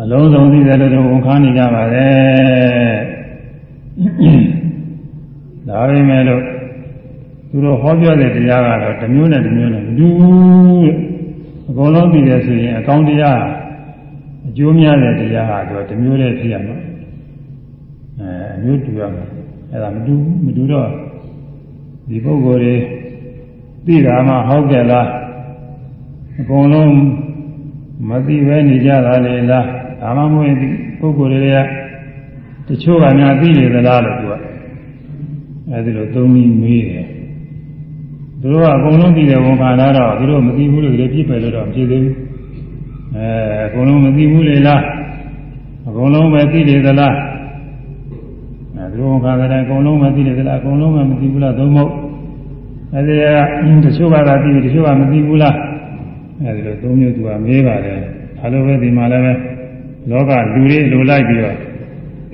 အလုံးစုံသိတယ်လို့သူဝန်ခံနေကြပါတယ်ဒါပေမဲ့လို့သူတို့ဟောပြောတဲ့တရားကတော့တစ်မျိုးနဲ့တစ်မျိုးနဲ့မတူဘူးအကုန်လုံးသိတယ်ဆိုရင်အကောင်းတရားအကျိုးများတဲ့တရားဟာတော့တစ်မျိုးနဲ့ဖြစ်ရမှာအဲအမျိုးတူရမှာအဲ့ဒါမတူမတူတော့ဒီပုဂ္ဂိုလ်တွေသိတာမှဟုတ်ကြလားအကုန်လုံးမသိပဲနေကြတာလေလား ဒါမှမဟုတ်ဒီပုဂ္ဂိုလ်တွေကတချို့ကများသိနေသလားလို့သူကအဲဒီလိုသုံးပြီးမေးတယ်သူတို့ကအကုန်လုံးသိတယ်ဝန်ခံလာတော့သူတို့မသိဘူးလို့လည်းပြစ်ပယ်လို့တော့မဖြစ်သေးဘူးအဲအကုန်လုံးမသိဘူးလေလားအကုန်လုံးပဲသိနေသလားအဲသူတို့ဝန်ခံတဲ့အကုန်လုံးပဲသိနေသလားအကုန်လုံးပဲမသိဘူးလားသုံးမဟုတ်အဲဒီကတချို့ကသာသိပြီတချို့ကမသိဘူးလားအဲဒီလိုသုံးမျိုးသူကမေးပါတယ်ဒါလိုပဲဒီမှာလည်းပဲ လောကလူတွေလိုလိုက်ပြီးတော့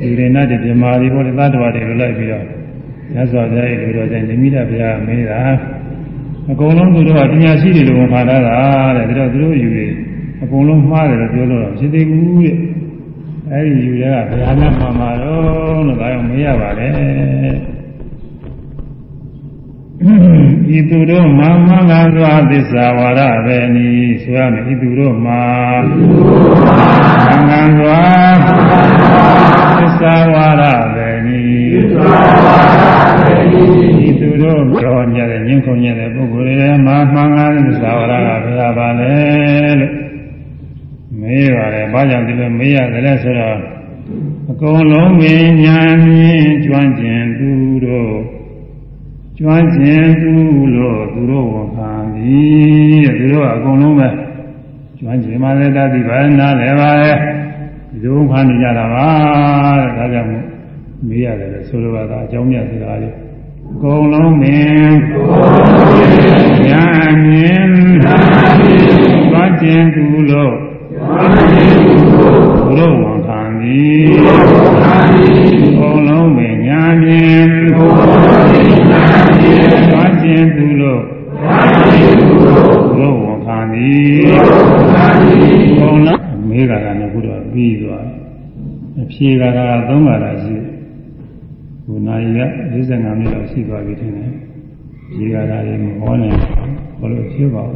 လူတွေနဲ့ဒီမြမာတွေပေါ်တဲ့သတ္တဝါတွေလိုလိုက်ပြီးတော့မြတ်စွာဘုရားရဲ့လူတော်တဲ့နိမိတ်ဘုရားမေးတာအကုန်လုံးသူတို့ကပညာရှိတွေလို့ခါထားတာတဲ့ဒါတော့သူတို့ယူတွေအကုန်လုံးမှားတယ်လို့ပြောလို့တော့ဖြစ်သေးဘူးတဲ့အဲဒီယူတွေကဘယ်ဟာမှမှမှာတော့လို့ဒါကြောင့်မေးရပါလေ ဤသူတို့မမင်္ဂစွာသစ္စာဝါဒပဲနီဆိုရမယ်ဤသူတို့မှာမင်္ဂစွာသစ္စာဝါဒပဲနီသစ္စာဝါဒပဲနီဤသူတို့ကြောညတဲ့ညှင်းခုန်ညတဲ့ပုဂ္ဂိုလ်တွေမှာမင်္ဂသစ္စာဝါဒကဘယ်ပါလဲလို့မေးပါတယ်ဘာကြောင့်ဒီလိုမေးရတယ်လဲဆိုတော့အကုန်လုံးပင်ညာမြင်ကျွမ်းကျင်သူတို့ ကျွမ်းကျင်သူလို့သူတို့ဝန်ခံသည်တဲ့သူတို့အကုန်လုံးပဲကျွမ်းကျင်ပါလေတတ်သည်ဘာနာလဲပါလေဒီလိုခံနေကြတာပါတဲ့ဒါကြောင့်မေးရတယ်လေဆိုလိုပါကအကြောင်းမြတ်စကားလေးအကုန်လုံးပင်ညာမြင်ကျွမ်းကျင်သူလို့သူတို့ဝန်ခံသည်အကုန်လုံးပင်ညာမြင်သွားခြ င်းသူလို့ဘုဝန်ခံသည်ဘုံလားမေးကြတာနဲ့ဘုရားပြီးသွားအဖြေကတာသုံးပါတာရှိဘုနာရီက55မိနစ်လောက်ရှိသွားပြီထင်တယ်ဖြေကတာလည်းမဟောနိုင်ဘူးဘလို့ဖြစ်ပါဦး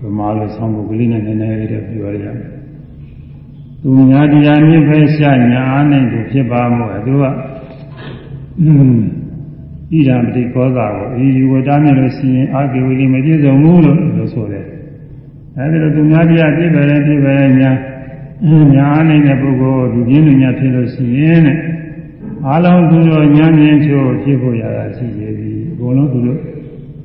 ဘုမာလို့ဆောင်းဖို့ကလေးနဲ့နည်းနည်းလေးတော့ပြောရရမယ်သူများတရားမြင့်ပဲရှာညာအားနဲ့သူဖြစ်ပါမို့သူက ဣဒံပတိကောသာကိုဤယူဝတားမြင်လို့ရှိရင်အာကေဝိလိမပြည့်စုံဘူးလို့လို့ဆိုတယ်အဲဒီလိုသူများတရားပြည့်ပဲပြည့်ပဲညာညာအားနေတဲ့ပုဂ္ဂိုလ်ဒီပြင်းညာဖြစ်လို့ရှိရင်တဲ့အားလုံးသူတို့ညာမြင်ချိုးဖြစ်ဖို့ရတာရှိရဲ့ဒီအကုန်လုံးသူတို့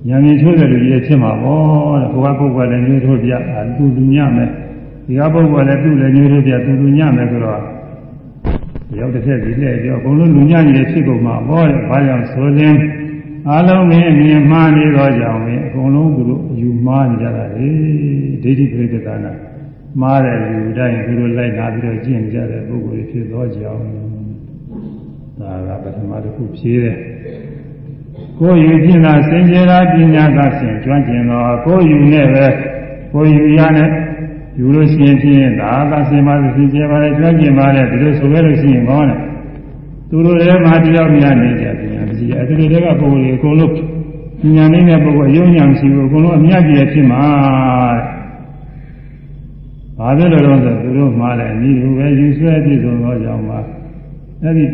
ညာမြင်ချိုးတဲ့လူကြီးဖြစ်မှာပေါ့တဲ့ဘုရားပုဂ္ဂိုလ်လည်းမျိုးထိုးပြအာသူလူညမယ်ဒီကပုဂ္ဂိုလ်လည်းသူ့လည်းမျိုးထိုးပြသူလူညမယ်ဆိုတော့ ရောက်တစ်ချက်ဒီနဲ့ပြောအကုန်လုံးလူညကြီးတွေဖြစ်ကုန်မှာပေါ့တဲ့ဘာကြောင့်ဆိုရင်အားလုံးမင်းမြင်မှားနေတော့ကြောင့်မင်းအကုန်လုံးသူတို့ယူမှားနေကြတာလေဒိဋ္ဌိပရိက္ခဏမှားတဲ့လူတိုင်းသူတို့လိုက်လာပြီးတော့ကျင့်ကြတဲ့ပုဂ္ဂိုလ်ဖြစ်သောကြောင့်ဒါကပထမတစ်ခုဖြေးတယ်ကိုယ်ယူခြင်းသာစင်ကြယ်တာပညာသာဆင်ကျွမ်းကျင်တော့ကိုယ်ယူနဲ့ပဲကိုယ်ယူရနဲ့ ယူလို့ရှိရင်ဖြင့်ဒါသာစင်ပါစင်ကြယ်ပါလေကျွမ်းကျင်ပါလေဒီလိုဆိုရလို့ရှိရင်ကောင်းတယ်သူတို့ထဲမှာတယောက်များနေကြပညာမရှိအဲသူတို့တွေကပုဂ္ဂိုလ်တွေအကုန်လုံးပညာနေတဲ့ပုဂ္ဂိုလ်အယုံညာမရှိဘူးအကုန်လုံးအမြတ်ကြီးဖြစ်မှာဘာဖြစ်လို့လဲဆိုသူတို့မှားတယ်အနည်းလိုပဲယူဆွဲပြည့်စုံသောကြောင့်ပါအဲဒီ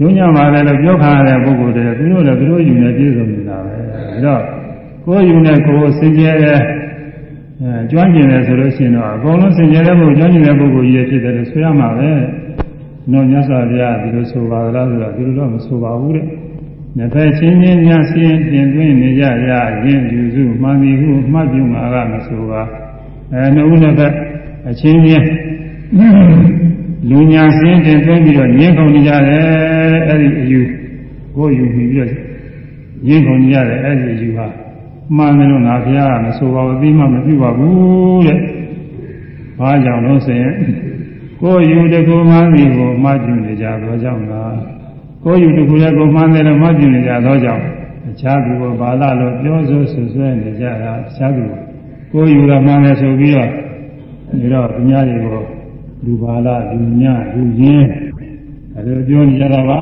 ယုံညာမှာလည်းပြောခါရတဲ့ပုဂ္ဂိုလ်တွေသူတို့လည်းသူတို့ယူနေပြည့်စုံနေတာပဲဒါတော့ကိုယ်ယူနေကိုယ်စင်ကြယ်တဲ့ အဲကျွမ်းကျင်တယ်ဆိုလို့ရှိရင်တော့အကုန်လုံးစင်ကြယ်တဲ့ပုဂ္ဂိုလ်ကျွမ်းကျင်တဲ့ပုဂ္ဂိုလ်ကြီးဖြစ်တယ်လို့ဆိုရမှာပဲ။နော်မြတ်စွာဘုရားဒီလိုဆိုပါလားဆိုတော့ဒီလိုတော့မဆိုပါဘူးတဲ့။နှစ်ဖက်ချင်းချင်းများစင်းပြင်သွင်းနေကြရရင်ယူစုမှန်ပြီဟုမှတ်ပြုမှာကမဆိုပါ။အဲနှုတ်နှစ်ဖက်အချင်းချင်းလူညာစင်းတင်သွင်းပြီးတော့ညင်းကုန်နေကြတယ်အဲ့ဒီအယူကိုယူပြီးပြီးတော့ညင်းကုန်နေကြတယ်အဲ့ဒီအယူဟာ မှန်တယ်လို့ငါဘုရားကမဆိုပါဘူးပြီးမှမပြုပါဘူးတဲ့။ဘာကြောင့်လို့ဆိုရင်ကိုယ်ယူတကူမှန်းစီကိုမှတ်ပြုနေကြသောကြောင့်လားကိုယ်ယူတကူလည်းကိုမှန်းတယ်လို့မှတ်ပြုနေကြသောကြောင့်အခြားသူကိုဘာလာလို့ပြောဆိုဆွဆွဲနေကြတာအခြားသူကိုယ်ယူရမှန်းတယ်ဆိုပြီးတော့ဒီတော့သူများတွေကိုလူဘာလာလူညလူရင်းအဲလိုပြောနေကြတာပါ